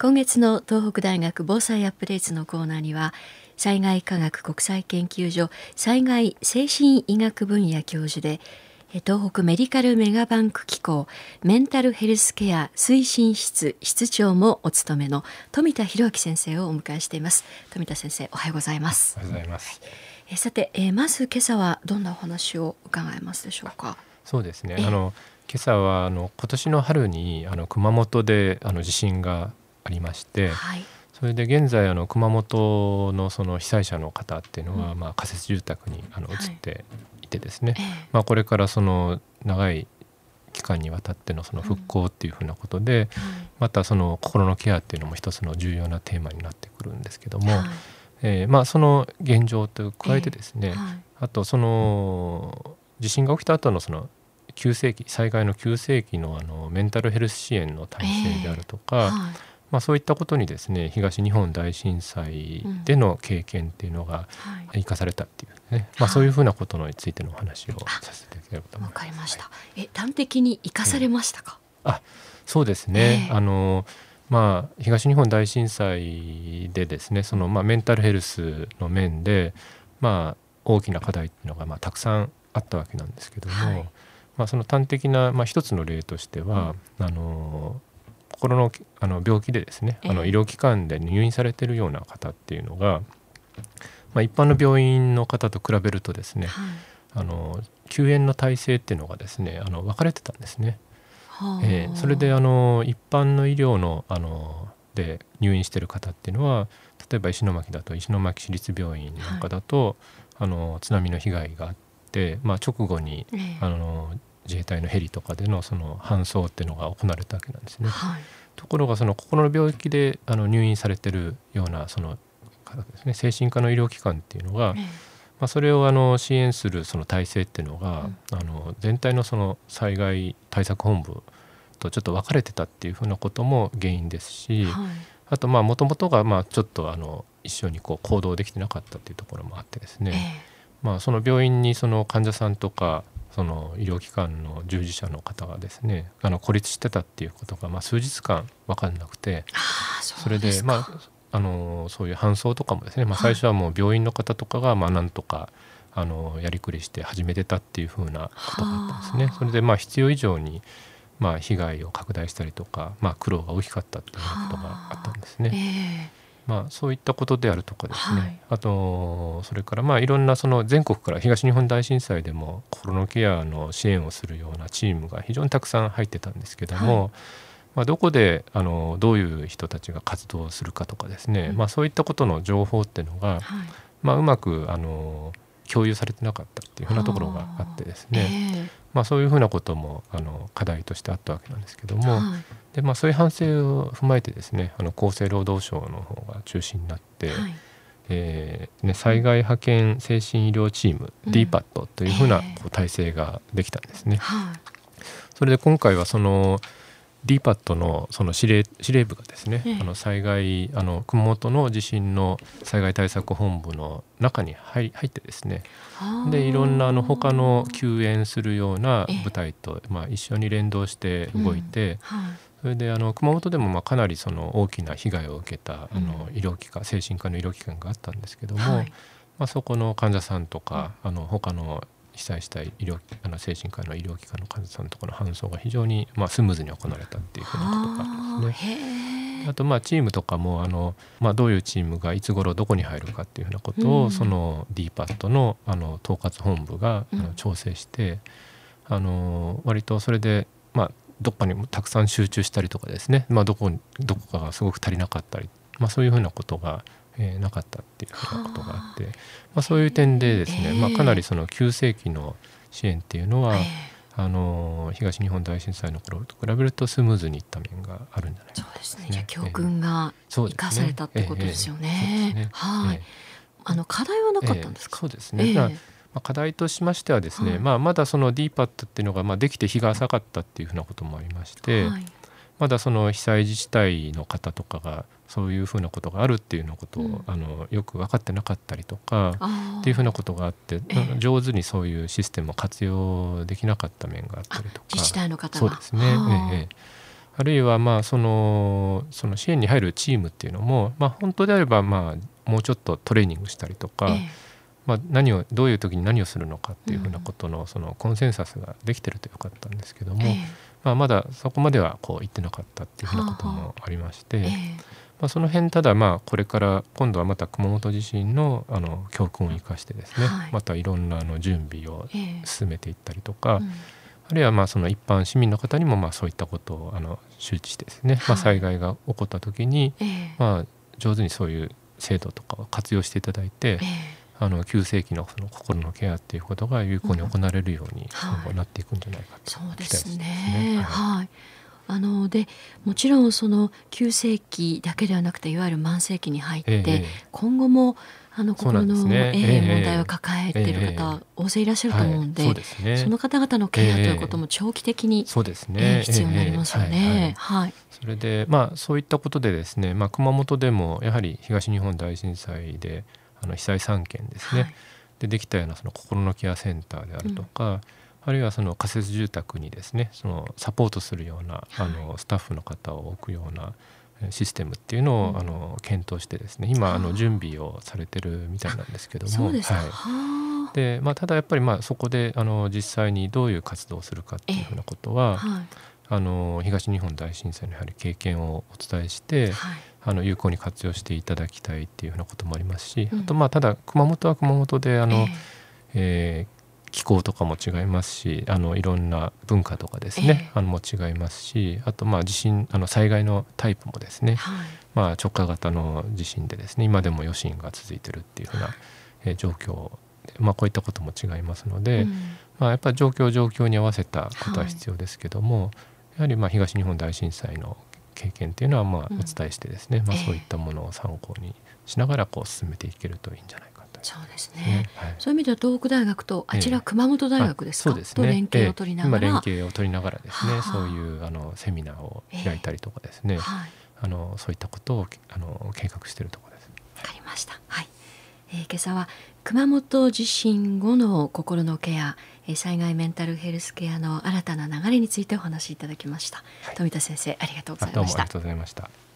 今月の東北大学防災アップデートのコーナーには災害科学国際研究所災害精神医学分野教授で東北メディカルメガバンク機構メンタルヘルスケア推進室室長もお務めの富田博明先生をお迎えしています。富田先生おはようございます。おはようございます、えさて、えー、まず今朝はどんなお話を伺えますでしょうか？そうですね。あの今朝はあの今年の春にあの熊本であの地震がありまして、はい、それで現在あの熊本のその被災者の方っていうのは、うん、まあ、仮設住宅にあの移っていてですね、はい、まあ、これからその長い期間にわたってのその復興っていうふうなことで、うん、またその心のケアっていうのも一つの重要なテーマになってくるんですけども、はい、えー、まあ、その現状と加えてですね、えー、あとその地震が起きた後のその急性期災害の急性期のあのメンタルヘルス支援の体制であるとか、えーはいまあ、そういったことにですね東日本大震災での経験っていうのが生かされたっていうね、まあ、そういうふうなことについてのお話をさせていただければと思います。わかりました。え端的に生かされましたか？うん、あそうですね、あのまあ、東日本大震災でですねその、まあ、メンタルヘルスの面で、まあ、大きな課題っていうのが、まあ、たくさんあったわけなんですけども、はい、まあ、その端的な、まあ、一つの例としては、うん、あの心のあの病気でですね、あの医療機関で入院されてるような方っていうのが、まあ、一般の病院の方と比べるとですね、はい、あの救援の体制っていうのがですねあの分かれてたんですね。はあ、えー、それであの一般の医療のあので入院してる方っていうのは例えば石巻だと石巻市立病院なんかだと、はい、あの津波の被害があって、まあ、直後に、えー、あの自衛隊のヘリとかでのその搬送っていうのが行われたわけなんですね。はい、ところがその心の病気であの入院されてるようなそのですね。精神科の医療機関っていうのが、ええ、まあ、それをあの支援するその体制っていうのが、うん、あの全体のその災害対策本部とちょっと分かれてたっていうふうなことも原因ですし、はい、あとまあもともとがまあちょっとあの一緒にこう行動できてなかったっていうところもあってですね、え、まあ、その病院にその患者さんとかその医療機関の従事者の方がですねあの孤立してたっていうことが、まあ、数日間分かんなくてそれでまああのそういう搬送とかもですね、まあ、最初はもう病院の方とかがまあなんとかあのやりくりして始めてたっていうふうなことがあったんですね。それでまあ必要以上にまあ被害を拡大したりとか、まあ、苦労が大きかったっていうことがあったんですね。まあ、そういったことであるとかですね、はい、あとそれからまあいろんなその全国から東日本大震災でも心のケアの支援をするようなチームが非常にたくさん入ってたんですけども、はい、まあ、どこであのどういう人たちが活動するかとかですね、うん、まあ、そういったことの情報っていうのが、はい、まあ、うまくあの共有されてなかったっていうふうなところがあってですね、えー、まあ、そういうふうなこともあの課題としてあったわけなんですけども、はい、でまあ、そういう反省を踏まえてですねあの厚生労働省の方が中心になって、はい、えー、ね、災害派遣精神医療チーム、うん、DPAT というふうなこう体制ができたんですね。はい、それで今回はその DPAT のその司令司令部がですね、あの災害あの熊本の地震の災害対策本部の中に入入ってですねでいろんなあの他の救援するような部隊と、まあ、一緒に連動して動いて、うん。はい、それであの熊本でもまあかなりその大きな被害を受けたあの医療機関、精神科の医療機関があったんですけども、はい、まあ、そこの患者さんとか、あの他の被災した医療あの精神科の医療機関の患者さんとかの搬送が非常に、まあ、スムーズに行われたっていうふうなことがあるんですね。あとまあチームとかもあの、まあ、どういうチームがいつ頃どこに入るかっていうふうなことを、うん、その DPAT のあの統括本部が、あの調整して、うん、あの割とそれで、まあ、どっかにもたくさん集中したりとかですね、まあ、どこどこかがすごく足りなかったり、まあ、そういうふうなことがえー、なかったっていうふうなことがあって、まあ、そういう点でですね、まあ、かなりその急性期の支援っていうのは、あの東日本大震災の頃と比べるとスムーズにいった面があるんじゃないか、ね、そうですね。じゃ教訓が生かされたってことですよね。はい。あの課題はなかったんですか？そうですね。まあ、課題としましてはですね、はい、まあ、まだその DPAT っていうのがまあできて日が浅かったっていうふうなこともありまして、はい、まだその被災自治体の方とかがそういうふうなことがあるっていうのことを、うん、あのよく分かってなかったりとかっていうふうなことがあって、えー、上手にそういうシステムを活用できなかった面があったりとか。自治体の方そうですね、えー、あるいはまあそのその支援に入るチームっていうのも、まあ、本当であればまあもうちょっとトレーニングしたりとか、ええ、まあ、何をどういう時に何をするのかっていうふうなことのそのコンセンサスができてるとよかったんですけども、え、まあ、まだそこまではこう言ってなかったっていうふうなこともありまして。まあ、その辺ただまあこれから今度はまた熊本地震のあの教訓を生かしてですね、はい、またいろんなあの準備を進めていったりとか、うん。あるいはまあその一般市民の方にもまあそういったことをあの周知してですね、まあ、災害が起こった時に、まあ上手にそういう制度とかを活用していただいて、あの急性期のその心のケアっていうことが有効に行われるようになっていくんじゃないかと、そうですね。はい、あのでもちろんその急性期だけではなくていわゆる慢性期に入って、ええ、今後もあの心の、ね。えー、問題を抱えている方、大勢いらっしゃると思うんではい。そでね、その方々のケアということも長期的に、そうですね、必要になりますよね。はい、それでまあそういったことでですね、まあ、熊本でもやはり東日本大震災であの被災3県ですね、はい、でできたようなその心のケアセンターであるとか、うん、あるいはその仮設住宅にですねそのサポートするような、あのスタッフの方を置くようなシステムっていうのを、あの検討してですね今あの準備をされてるみたいなんですけども。はい。でまあ、ただやっぱりまあそこであの実際にどういう活動をするかっていうふうなことは、はい、あの東日本大震災のやはり経験をお伝えして、はい、あの有効に活用していただきたいっていうふうなこともありますし、うん、あとまあただ熊本は熊本であの、えー、えー気候とかも違いますしあのいろんな文化とかですね、えー、あのも違いますしあとまあ地震あの災害のタイプもですね、はい、まあ、直下型の地震でですね今でも余震が続いてるっていうふうな、はい、えー、状況まあ、こういったことも違いますので、うん、まあ、やっぱり状況状況に合わせたことは必要ですけども、はい、やはりまあ東日本大震災の経験っていうのはまあお伝えしてですね、うん、まあ、そういったものを参考にしながらこう進めていけるといいんじゃないかそうですね、はい、そういう意味では東北大学とあちら熊本大学ですか、えー、そうですね、と連携を取りながら、えー、今連携を取りながらですね、そういうあのセミナーを開いたりとかですね、えーはい、あのそういったことをあの計画しているところです。わかりました。はい。えー、今朝は熊本地震後の心のケア、えー、災害メンタルヘルスケアの新たな流れについてお話しいただきました。はい、富田先生ありがとうございました。ありがとうございました。